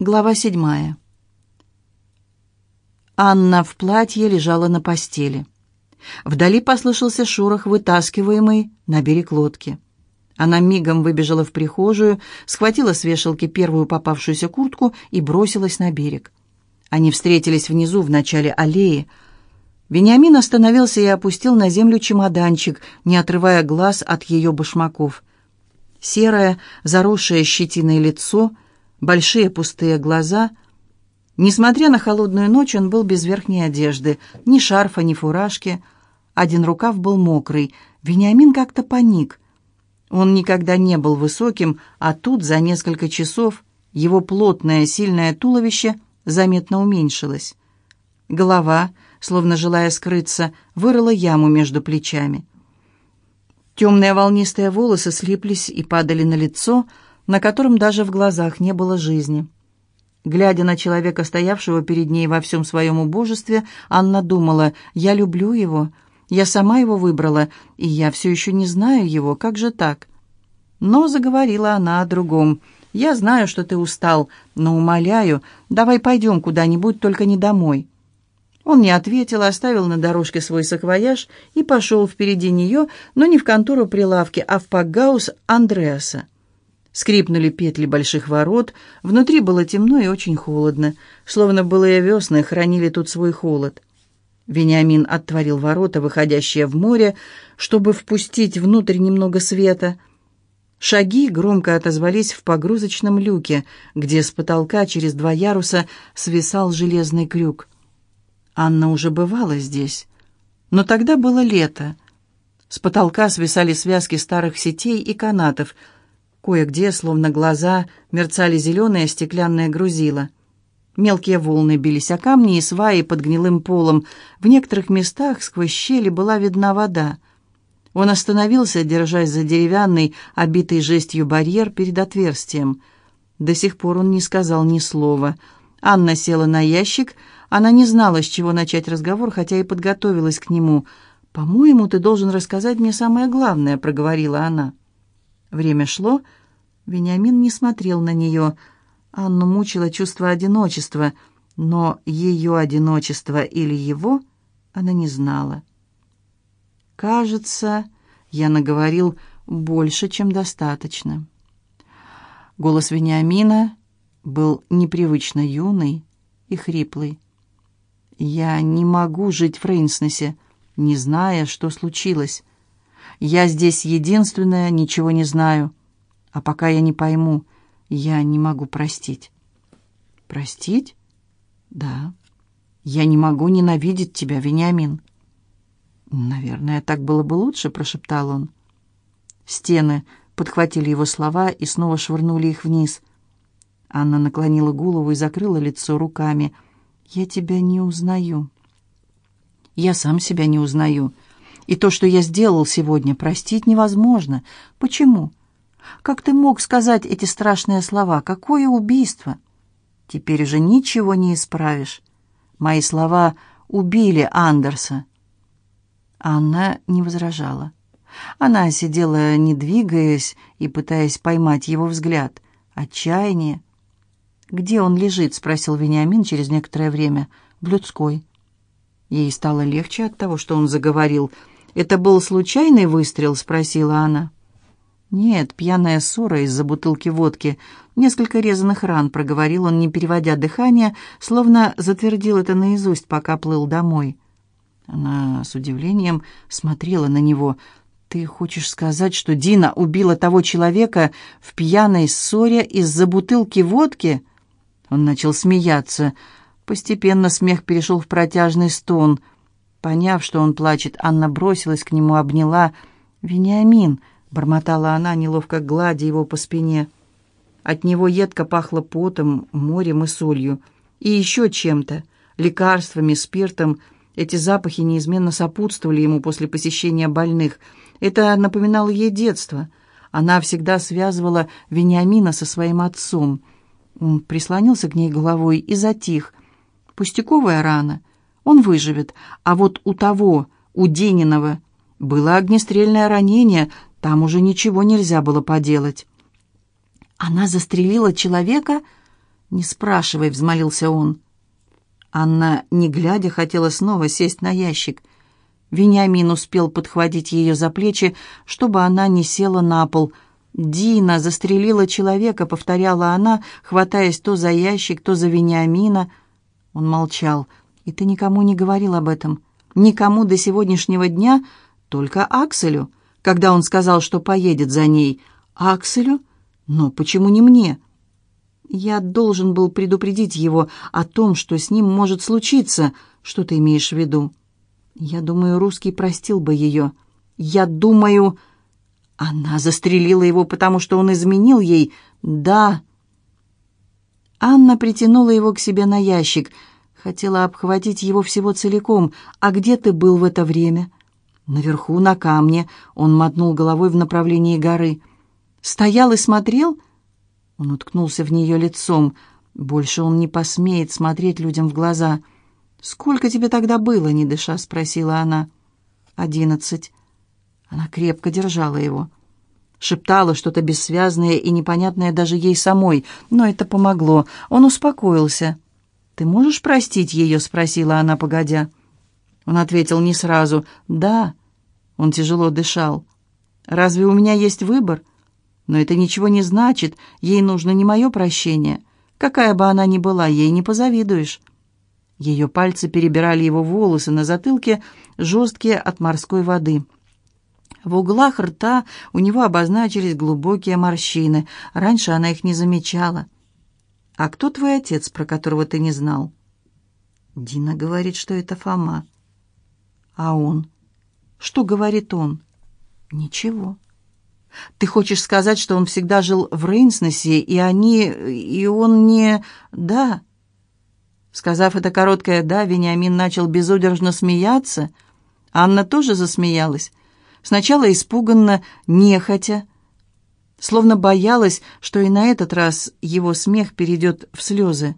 Глава седьмая. Анна в платье лежала на постели. Вдали послышался шорох, вытаскиваемый на берег лодки. Она мигом выбежала в прихожую, схватила с вешалки первую попавшуюся куртку и бросилась на берег. Они встретились внизу, в начале аллеи. Вениамин остановился и опустил на землю чемоданчик, не отрывая глаз от ее башмаков. Серое, заросшее щетиной лицо — большие пустые глаза. Несмотря на холодную ночь, он был без верхней одежды, ни шарфа, ни фуражки. Один рукав был мокрый. Вениамин как-то паник. Он никогда не был высоким, а тут за несколько часов его плотное, сильное туловище заметно уменьшилось. Голова, словно желая скрыться, вырыла яму между плечами. Темные волнистые волосы слиплись и падали на лицо, на котором даже в глазах не было жизни. Глядя на человека, стоявшего перед ней во всем своем убожестве, Анна думала, «Я люблю его, я сама его выбрала, и я все еще не знаю его, как же так?» Но заговорила она о другом. «Я знаю, что ты устал, но умоляю, давай пойдем куда-нибудь, только не домой». Он не ответил, оставил на дорожке свой саквояж и пошел впереди нее, но не в контору прилавки, а в пакгаус Андреаса. Скрипнули петли больших ворот, внутри было темно и очень холодно, словно былые весны хранили тут свой холод. Вениамин отворил ворота, выходящие в море, чтобы впустить внутрь немного света. Шаги громко отозвались в погрузочном люке, где с потолка через два яруса свисал железный крюк. Анна уже бывала здесь, но тогда было лето. С потолка свисали связки старых сетей и канатов — Кое-где, словно глаза, мерцали зеленые стеклянные грузила. Мелкие волны бились о камни и сваи под гнилым полом. В некоторых местах сквозь щели была видна вода. Он остановился, держась за деревянный, обитый жестью барьер перед отверстием. До сих пор он не сказал ни слова. Анна села на ящик. Она не знала, с чего начать разговор, хотя и подготовилась к нему. «По-моему, ты должен рассказать мне самое главное», — проговорила она. Время шло. Вениамин не смотрел на нее. Анну мучило чувство одиночества, но ее одиночество или его она не знала. «Кажется, я наговорил больше, чем достаточно». Голос Вениамина был непривычно юный и хриплый. «Я не могу жить в Рейнснесе, не зная, что случилось. Я здесь единственная, ничего не знаю. А пока я не пойму, я не могу простить». «Простить?» «Да. Я не могу ненавидеть тебя, Вениамин». «Наверное, так было бы лучше», — прошептал он. Стены подхватили его слова и снова швырнули их вниз. Анна наклонила голову и закрыла лицо руками. «Я тебя не узнаю». «Я сам себя не узнаю». И то, что я сделал сегодня, простить невозможно. Почему? Как ты мог сказать эти страшные слова? Какое убийство? Теперь уже ничего не исправишь. Мои слова убили Андерса. Анна не возражала. Она сидела, не двигаясь и пытаясь поймать его взгляд. Отчаяние. «Где он лежит?» — спросил Вениамин через некоторое время. «В людской». Ей стало легче от того, что он заговорил — «Это был случайный выстрел?» — спросила она. «Нет, пьяная ссора из-за бутылки водки. Несколько резаных ран», — проговорил он, не переводя дыхание, словно затвердил это наизусть, пока плыл домой. Она с удивлением смотрела на него. «Ты хочешь сказать, что Дина убила того человека в пьяной ссоре из-за бутылки водки?» Он начал смеяться. Постепенно смех перешел в протяжный стон — Поняв, что он плачет, Анна бросилась к нему, обняла. «Вениамин!» — бормотала она, неловко гладя его по спине. От него едко пахло потом, морем и солью. И еще чем-то, лекарствами, спиртом. Эти запахи неизменно сопутствовали ему после посещения больных. Это напоминало ей детство. Она всегда связывала Вениамина со своим отцом. Он прислонился к ней головой и затих. Пустяковая рана — он выживет. А вот у того, у Дениного, было огнестрельное ранение, там уже ничего нельзя было поделать. Она застрелила человека? «Не спрашивай», — взмолился он. Анна, не глядя, хотела снова сесть на ящик. Вениамин успел подхватить ее за плечи, чтобы она не села на пол. «Дина застрелила человека», — повторяла она, хватаясь то за ящик, то за Вениамина. Он молчал. «И ты никому не говорил об этом? Никому до сегодняшнего дня? Только Акселю, когда он сказал, что поедет за ней. Акселю? Но почему не мне?» «Я должен был предупредить его о том, что с ним может случиться. Что ты имеешь в виду?» «Я думаю, русский простил бы ее. Я думаю...» Она застрелила его, потому что он изменил ей. «Да». Анна притянула его к себе на ящик. Хотела обхватить его всего целиком. «А где ты был в это время?» «Наверху, на камне». Он мотнул головой в направлении горы. «Стоял и смотрел?» Он уткнулся в нее лицом. Больше он не посмеет смотреть людям в глаза. «Сколько тебе тогда было?» — не дыша спросила она. «Одиннадцать». Она крепко держала его. Шептала что-то бессвязное и непонятное даже ей самой, но это помогло. Он успокоился. «Ты можешь простить ее?» — спросила она, погодя. Он ответил не сразу. «Да». Он тяжело дышал. «Разве у меня есть выбор?» Но это ничего не значит, ей нужно не мое прощение. Какая бы она ни была, ей не позавидуешь. Ее пальцы перебирали его волосы на затылке, жесткие от морской воды. В углах рта у него обозначились глубокие морщины. Раньше она их не замечала. «А кто твой отец, про которого ты не знал?» Дина говорит, что это Фома. «А он?» «Что говорит он?» «Ничего». Ты хочешь сказать, что он всегда жил в Рейнснесе, и они... и он не... Да. Сказав это короткое «да», Вениамин начал безудержно смеяться. Анна тоже засмеялась. Сначала испуганно, нехотя, словно боялась, что и на этот раз его смех перейдет в слезы.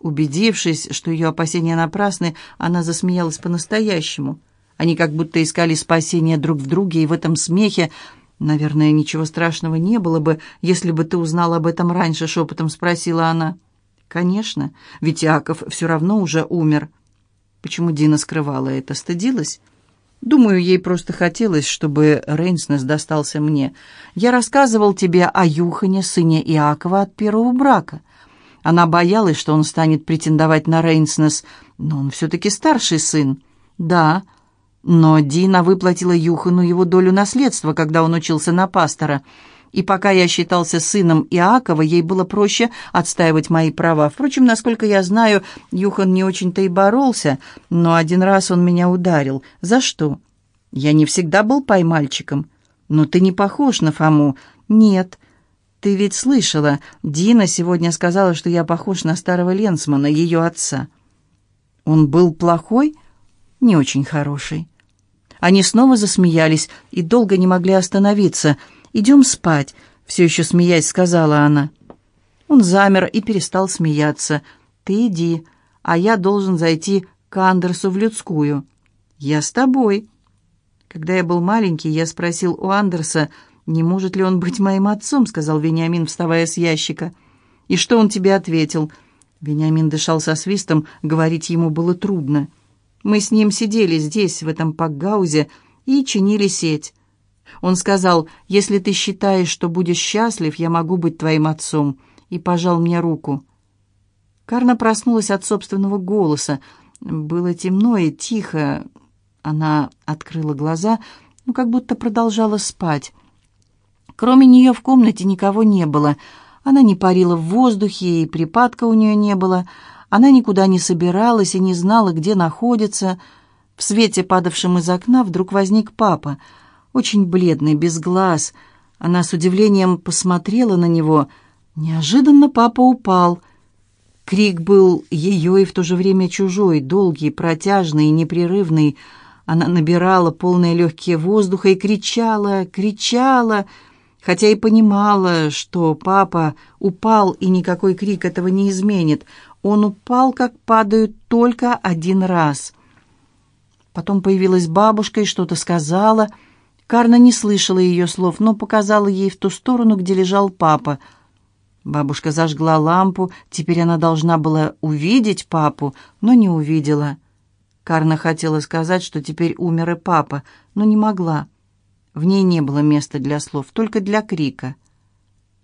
Убедившись, что ее опасения напрасны, она засмеялась по-настоящему. Они как будто искали спасения друг в друге, и в этом смехе «Наверное, ничего страшного не было бы, если бы ты узнал об этом раньше», — шепотом спросила она. «Конечно, ведь Яков все равно уже умер». Почему Дина скрывала это? Стыдилась? Думаю, ей просто хотелось, чтобы Рейнснес достался мне. Я рассказывал тебе о Юхане, сыне Иакова от первого брака. Она боялась, что он станет претендовать на Рейнснес, но он все-таки старший сын. Да, но Дина выплатила Юхану его долю наследства, когда он учился на пастора. И пока я считался сыном Иакова, ей было проще отстаивать мои права. Впрочем, насколько я знаю, Юхан не очень-то и боролся, но один раз он меня ударил. За что? Я не всегда был поймальчиком. Но ты не похож на Фому. Нет. Ты ведь слышала, Дина сегодня сказала, что я похож на старого Ленсмана, ее отца. Он был плохой? Не очень хороший. Они снова засмеялись и долго не могли остановиться. «Идем спать», — все еще смеясь сказала она. Он замер и перестал смеяться. «Ты иди, а я должен зайти к Андерсу в людскую». «Я с тобой». Когда я был маленький, я спросил у Андерса, не может ли он быть моим отцом, сказал Вениамин, вставая с ящика. «И что он тебе ответил?» Вениамин дышал со свистом, говорить ему было трудно. Мы с ним сидели здесь, в этом пакгаузе, и чинили сеть. Он сказал, «Если ты считаешь, что будешь счастлив, я могу быть твоим отцом», и пожал мне руку. Карна проснулась от собственного голоса. Было темно и тихо. Она открыла глаза, ну, как будто продолжала спать. Кроме нее в комнате никого не было. Она не парила в воздухе, и припадка у нее не было. Она никуда не собиралась и не знала, где находится. В свете, падавшем из окна, вдруг возник папа, очень бледный, без глаз. Она с удивлением посмотрела на него. Неожиданно папа упал. Крик был ее и в то же время чужой, долгий, протяжный непрерывный. Она набирала полные легкие воздуха и кричала, кричала, хотя и понимала, что папа упал, и никакой крик этого не изменит. Он упал, как падают, только один раз. Потом появилась бабушка и что-то сказала. Карна не слышала ее слов, но показала ей в ту сторону, где лежал папа. Бабушка зажгла лампу, теперь она должна была увидеть папу, но не увидела. Карна хотела сказать, что теперь умер и папа, но не могла. В ней не было места для слов, только для крика.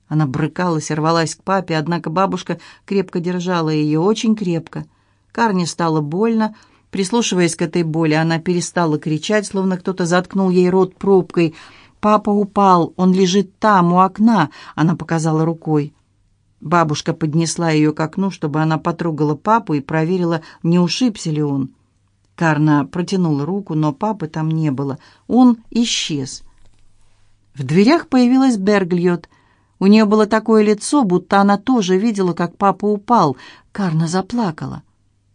Она брыкалась и рвалась к папе, однако бабушка крепко держала ее, очень крепко. Карне стало больно. Прислушиваясь к этой боли, она перестала кричать, словно кто-то заткнул ей рот пробкой. «Папа упал, он лежит там, у окна», — она показала рукой. Бабушка поднесла ее к окну, чтобы она потрогала папу и проверила, не ушибся ли он. Карна протянула руку, но папы там не было. Он исчез. В дверях появилась Бергльот. У нее было такое лицо, будто она тоже видела, как папа упал. Карна заплакала.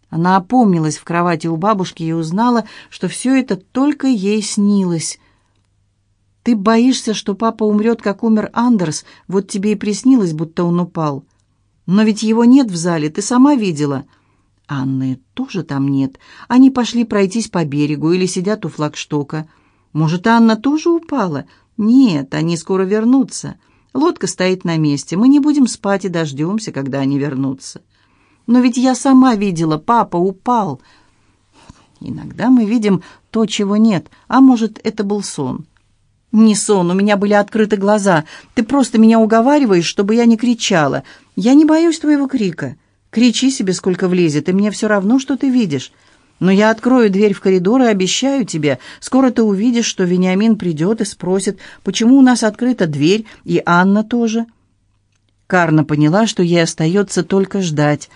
Она опомнилась в кровати у бабушки и узнала, что все это только ей снилось. Ты боишься, что папа умрет, как умер Андерс, вот тебе и приснилось, будто он упал. Но ведь его нет в зале, ты сама видела. Анны тоже там нет. Они пошли пройтись по берегу или сидят у флагштока. Может, Анна тоже упала? Нет, они скоро вернутся. Лодка стоит на месте. Мы не будем спать и дождемся, когда они вернутся. Но ведь я сама видела, папа упал. Иногда мы видим то, чего нет, а может, это был сон. «Не сон, у меня были открыты глаза. Ты просто меня уговариваешь, чтобы я не кричала. Я не боюсь твоего крика. Кричи себе, сколько влезет, и мне все равно, что ты видишь. Но я открою дверь в коридор и обещаю тебе, скоро ты увидишь, что Вениамин придет и спросит, почему у нас открыта дверь, и Анна тоже». Карна поняла, что ей остается только ждать.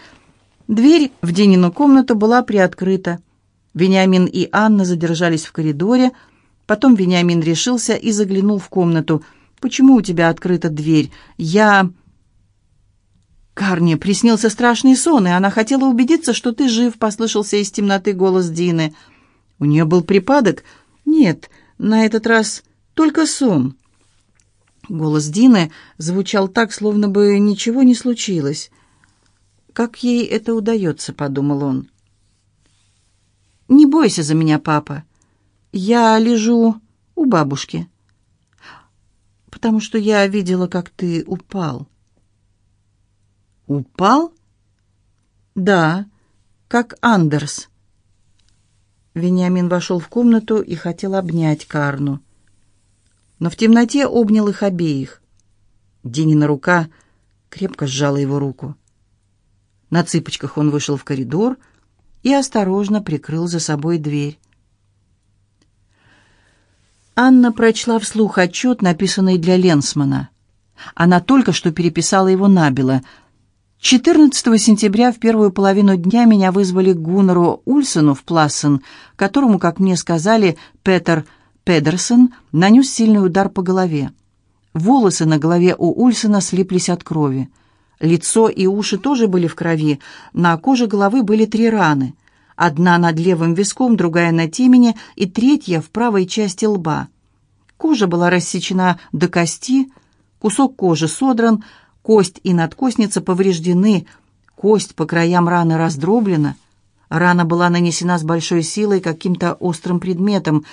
Дверь в Динину комнату была приоткрыта. Вениамин и Анна задержались в коридоре, Потом Вениамин решился и заглянул в комнату. «Почему у тебя открыта дверь? Я...» «Карне приснился страшный сон, и она хотела убедиться, что ты жив», — послышался из темноты голос Дины. «У нее был припадок?» «Нет, на этот раз только сон». Голос Дины звучал так, словно бы ничего не случилось. «Как ей это удается?» — подумал он. «Не бойся за меня, папа. Я лежу у бабушки, потому что я видела, как ты упал. Упал? Да, как Андерс. Вениамин вошел в комнату и хотел обнять Карну. Но в темноте обнял их обеих. Динина рука крепко сжала его руку. На цыпочках он вышел в коридор и осторожно прикрыл за собой дверь. Анна прочла вслух отчет, написанный для Ленсмана. Она только что переписала его набело. 14 сентября в первую половину дня меня вызвали к Гуннеру Ульсену в Плассен, которому, как мне сказали, Петер Педерсон нанес сильный удар по голове. Волосы на голове у Ульсена слиплись от крови. Лицо и уши тоже были в крови, на коже головы были три раны — Одна над левым виском, другая на темени и третья в правой части лба. Кожа была рассечена до кости, кусок кожи содран, кость и надкостница повреждены, кость по краям раны раздроблена. Рана была нанесена с большой силой каким-то острым предметом.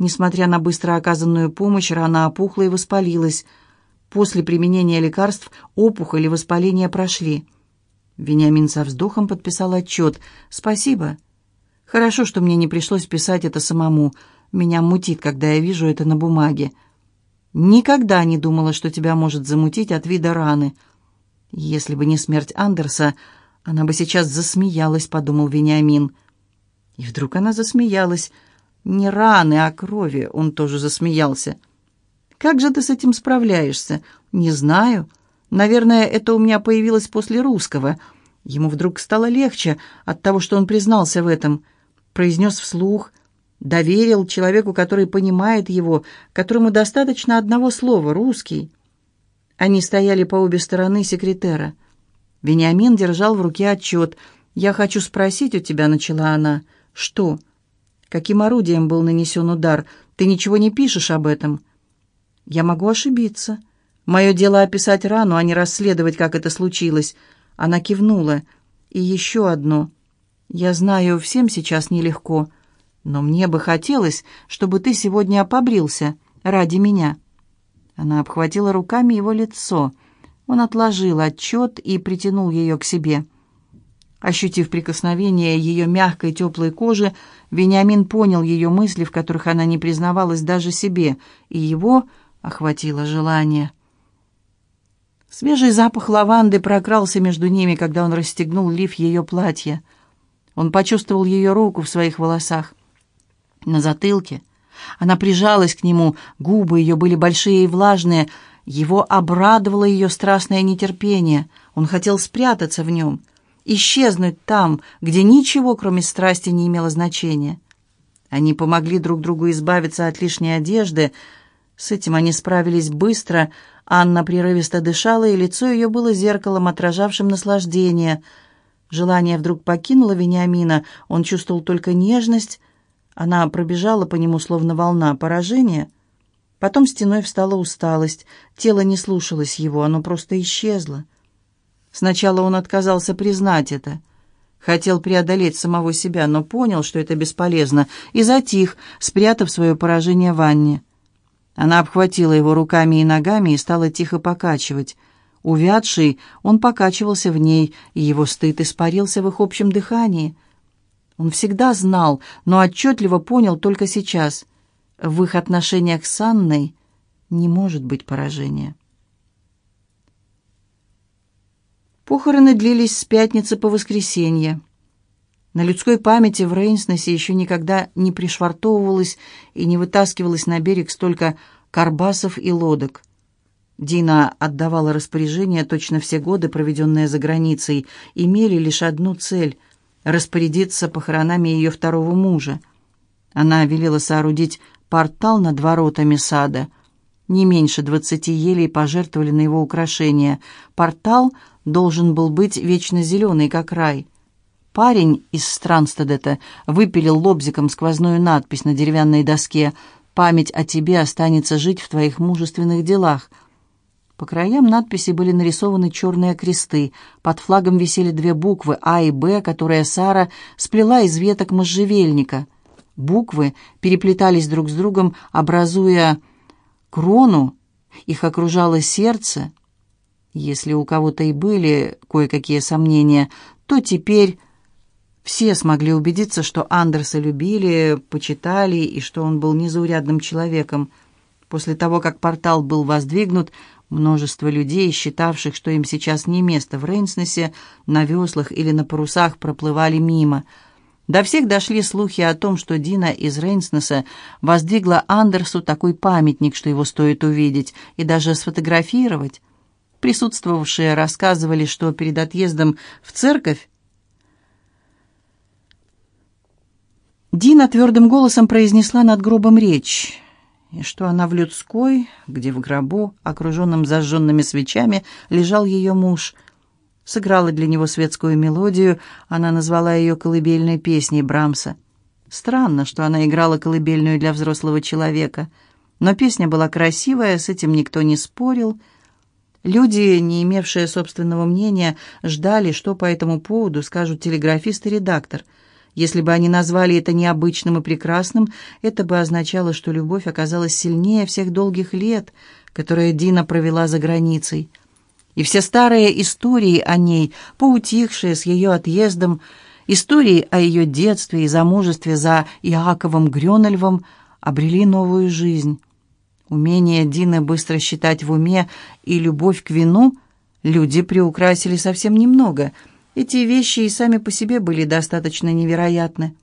Несмотря на быстро оказанную помощь, рана опухла и воспалилась. После применения лекарств опухоль и воспаление прошли. Вениамин со вздохом подписал отчет. «Спасибо. Хорошо, что мне не пришлось писать это самому. Меня мутит, когда я вижу это на бумаге. Никогда не думала, что тебя может замутить от вида раны. Если бы не смерть Андерса, она бы сейчас засмеялась», — подумал Вениамин. И вдруг она засмеялась. Не раны, а крови. Он тоже засмеялся. «Как же ты с этим справляешься?» «Не знаю». Наверное, это у меня появилось после русского. Ему вдруг стало легче от того, что он признался в этом. Произнес вслух, доверил человеку, который понимает его, которому достаточно одного слова «русский». Они стояли по обе стороны секретера. Вениамин держал в руке отчет. «Я хочу спросить у тебя», — начала она. «Что? Каким орудием был нанесен удар? Ты ничего не пишешь об этом?» «Я могу ошибиться». Мое дело описать рану, а не расследовать, как это случилось. Она кивнула. И еще одно. Я знаю, всем сейчас нелегко, но мне бы хотелось, чтобы ты сегодня побрился ради меня. Она обхватила руками его лицо. Он отложил отчет и притянул ее к себе. Ощутив прикосновение ее мягкой теплой кожи, Вениамин понял ее мысли, в которых она не признавалась даже себе, и его охватило желание. Свежий запах лаванды прокрался между ними, когда он расстегнул лиф ее платья. Он почувствовал ее руку в своих волосах. На затылке она прижалась к нему, губы ее были большие и влажные. Его обрадовало ее страстное нетерпение. Он хотел спрятаться в нем, исчезнуть там, где ничего, кроме страсти, не имело значения. Они помогли друг другу избавиться от лишней одежды. С этим они справились быстро. Анна прерывисто дышала, и лицо ее было зеркалом, отражавшим наслаждение. Желание вдруг покинуло Вениамина. Он чувствовал только нежность, она пробежала по нему, словно волна поражения. Потом стеной встала усталость. Тело не слушалось его, оно просто исчезло. Сначала он отказался признать это. Хотел преодолеть самого себя, но понял, что это бесполезно, и затих, спрятав свое поражение в ванне. Она обхватила его руками и ногами и стала тихо покачивать. Увядший, он покачивался в ней, и его стыд испарился в их общем дыхании. Он всегда знал, но отчетливо понял только сейчас. В их отношениях с Анной не может быть поражения. Похороны длились с пятницы по воскресенье. На людской памяти в Рейнснесе еще никогда не пришвартовывалось и не вытаскивалось на берег столько карбасов и лодок. Дина отдавала распоряжение точно все годы, проведенные за границей, имели лишь одну цель — распорядиться похоронами ее второго мужа. Она велела соорудить портал над воротами сада. Не меньше двадцати елей пожертвовали на его украшение. Портал должен был быть вечно зеленый, как рай. Парень из Странстедета выпилил лобзиком сквозную надпись на деревянной доске «Память о тебе останется жить в твоих мужественных делах», по краям надписи были нарисованы черные кресты. Под флагом висели две буквы «А» и «Б», которые Сара сплела из веток можжевельника. Буквы переплетались друг с другом, образуя крону. Их окружало сердце. Если у кого-то и были кое-какие сомнения, то теперь все смогли убедиться, что Андерса любили, почитали и что он был незаурядным человеком. После того, как портал был воздвигнут, Множество людей, считавших, что им сейчас не место в Рейнснесе, на веслах или на парусах проплывали мимо. До всех дошли слухи о том, что Дина из Рейнснеса воздвигла Андерсу такой памятник, что его стоит увидеть и даже сфотографировать. Присутствовавшие рассказывали, что перед отъездом в церковь Дина твердым голосом произнесла над гробом речь и что она в людской, где в гробу, окруженном зажженными свечами, лежал ее муж. Сыграла для него светскую мелодию, она назвала ее колыбельной песней Брамса. Странно, что она играла колыбельную для взрослого человека, но песня была красивая, с этим никто не спорил. Люди, не имевшие собственного мнения, ждали, что по этому поводу скажут телеграфист и редактор – если бы они назвали это необычным и прекрасным, это бы означало, что любовь оказалась сильнее всех долгих лет, которые Дина провела за границей. И все старые истории о ней, поутихшие с ее отъездом, истории о ее детстве и замужестве за Иаковом Грёнельвом, обрели новую жизнь. Умение Дины быстро считать в уме и любовь к вину люди приукрасили совсем немного – эти вещи и сами по себе были достаточно невероятны.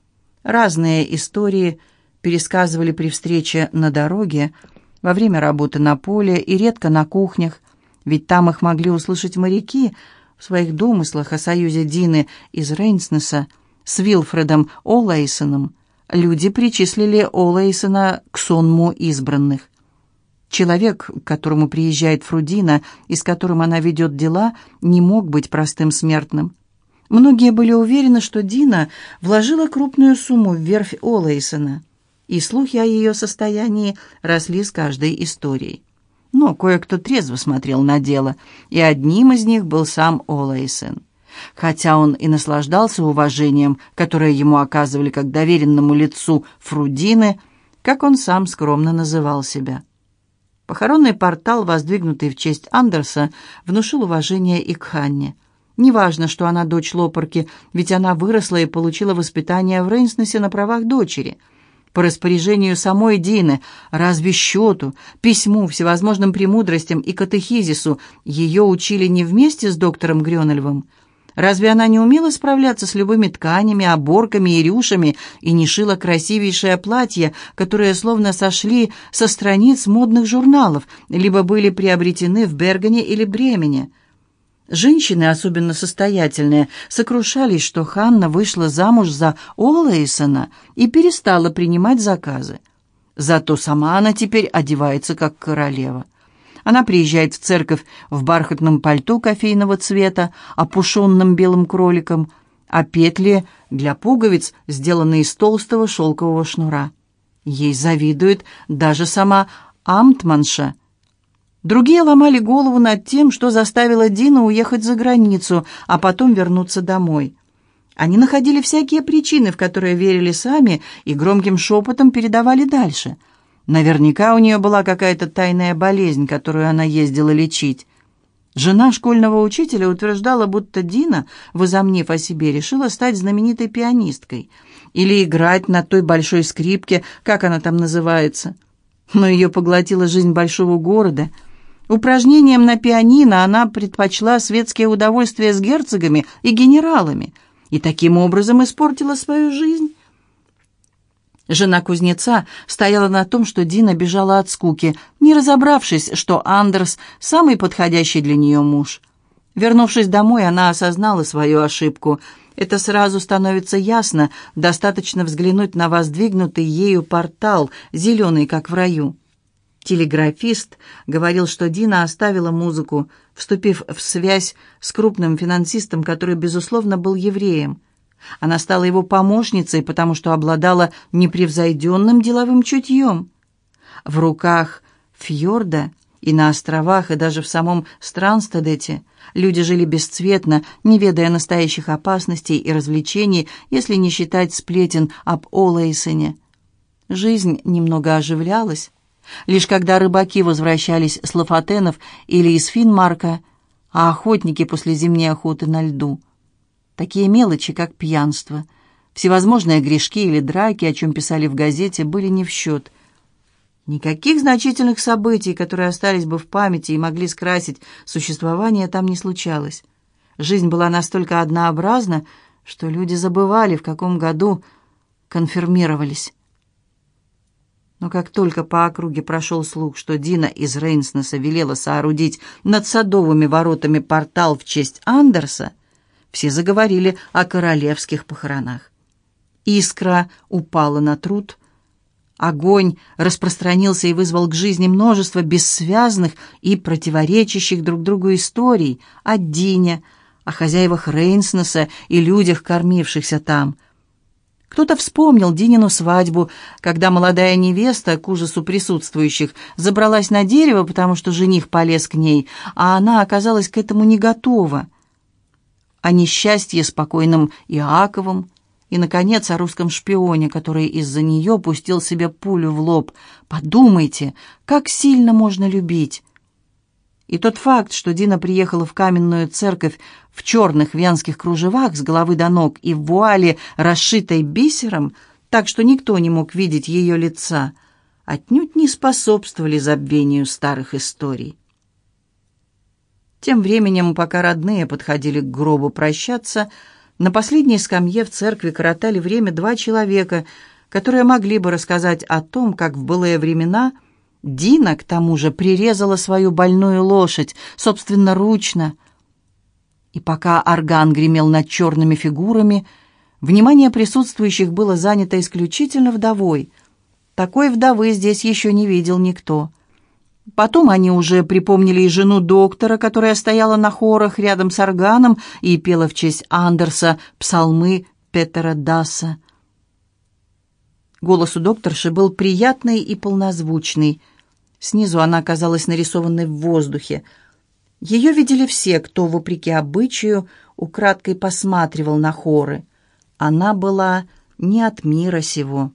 Разные истории пересказывали при встрече на дороге, во время работы на поле и редко на кухнях, ведь там их могли услышать моряки в своих домыслах о союзе Дины из Рейнснеса с Вилфредом Олэйсоном. Люди причислили Олэйсона к сонму избранных. Человек, к которому приезжает Фрудина и с которым она ведет дела, не мог быть простым смертным. Многие были уверены, что Дина вложила крупную сумму в верфь Олэйсона, и слухи о ее состоянии росли с каждой историей. Но кое-кто трезво смотрел на дело, и одним из них был сам Олэйсон. Хотя он и наслаждался уважением, которое ему оказывали как доверенному лицу Фрудины, как он сам скромно называл себя. Похоронный портал, воздвигнутый в честь Андерса, внушил уважение и к Ханне. Неважно, что она дочь Лопарки, ведь она выросла и получила воспитание в Рейнснесе на правах дочери. По распоряжению самой Дины, разве счету, письму, всевозможным премудростям и катехизису ее учили не вместе с доктором Грёнельвом – Разве она не умела справляться с любыми тканями, оборками и рюшами и не шила красивейшее платье, которые словно сошли со страниц модных журналов, либо были приобретены в Бергене или Бремене? Женщины, особенно состоятельные, сокрушались, что Ханна вышла замуж за Олэйсона и перестала принимать заказы. Зато сама она теперь одевается как королева. Она приезжает в церковь в бархатном пальто кофейного цвета, опушенном белым кроликом, а петли для пуговиц сделаны из толстого шелкового шнура. Ей завидует даже сама Амтманша. Другие ломали голову над тем, что заставило Дина уехать за границу, а потом вернуться домой. Они находили всякие причины, в которые верили сами, и громким шепотом передавали дальше – Наверняка у нее была какая-то тайная болезнь, которую она ездила лечить. Жена школьного учителя утверждала, будто Дина, возомнив о себе, решила стать знаменитой пианисткой или играть на той большой скрипке, как она там называется. Но ее поглотила жизнь большого города. Упражнением на пианино она предпочла светские удовольствия с герцогами и генералами и таким образом испортила свою жизнь. Жена кузнеца стояла на том, что Дина бежала от скуки, не разобравшись, что Андерс – самый подходящий для нее муж. Вернувшись домой, она осознала свою ошибку. Это сразу становится ясно, достаточно взглянуть на воздвигнутый ею портал, зеленый, как в раю. Телеграфист говорил, что Дина оставила музыку, вступив в связь с крупным финансистом, который, безусловно, был евреем – она стала его помощницей, потому что обладала непревзойденным деловым чутьем. В руках фьорда и на островах, и даже в самом Странстедете люди жили бесцветно, не ведая настоящих опасностей и развлечений, если не считать сплетен об Олэйсене. Жизнь немного оживлялась. Лишь когда рыбаки возвращались с Лафатенов или из Финмарка, а охотники после зимней охоты на льду – Такие мелочи, как пьянство, всевозможные грешки или драки, о чем писали в газете, были не в счет. Никаких значительных событий, которые остались бы в памяти и могли скрасить существование, там не случалось. Жизнь была настолько однообразна, что люди забывали, в каком году конфирмировались. Но как только по округе прошел слух, что Дина из Рейнснеса велела соорудить над садовыми воротами портал в честь Андерса, все заговорили о королевских похоронах. Искра упала на труд. Огонь распространился и вызвал к жизни множество бессвязных и противоречащих друг другу историй о Дине, о хозяевах Рейнснеса и людях, кормившихся там. Кто-то вспомнил Динину свадьбу, когда молодая невеста, к ужасу присутствующих, забралась на дерево, потому что жених полез к ней, а она оказалась к этому не готова — о несчастье спокойном Иаковом и, наконец, о русском шпионе, который из-за нее пустил себе пулю в лоб. Подумайте, как сильно можно любить. И тот факт, что Дина приехала в каменную церковь в черных венских кружевах с головы до ног и в вуале, расшитой бисером, так что никто не мог видеть ее лица, отнюдь не способствовали забвению старых историй. Тем временем, пока родные подходили к гробу прощаться, на последней скамье в церкви коротали время два человека, которые могли бы рассказать о том, как в былые времена Дина, к тому же, прирезала свою больную лошадь, собственноручно. И пока орган гремел над черными фигурами, внимание присутствующих было занято исключительно вдовой. Такой вдовы здесь еще не видел никто. Потом они уже припомнили и жену доктора, которая стояла на хорах рядом с органом и пела в честь Андерса псалмы Петера Дасса. Голос у докторши был приятный и полнозвучный. Снизу она оказалась нарисованной в воздухе. Ее видели все, кто, вопреки обычаю, украдкой посматривал на хоры. Она была не от мира сего.